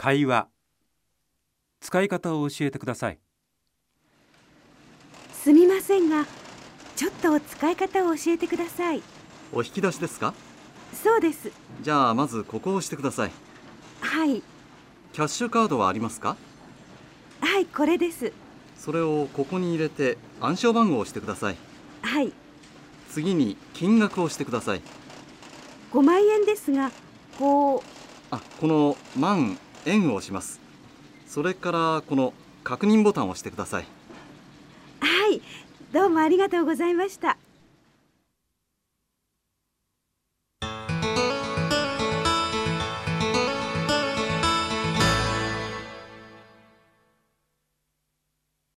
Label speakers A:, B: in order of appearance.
A: 会話。使い方を教えてください。
B: すみませんがちょっと使い方を教えてください。
C: お引き出しですか？
B: そうです。
C: じゃあまずここを押してください。
B: はい。
C: キャッシュカードはありますか？
B: はいこれです。
C: それをここに入れて暗証番号を押してください。
B: はい。
C: 次に金額を押してください。
B: 5万円ですがこう。
C: あこの万円を押します。それからこの確認ボタンを押してください。
B: はい。どうもありがとうございました。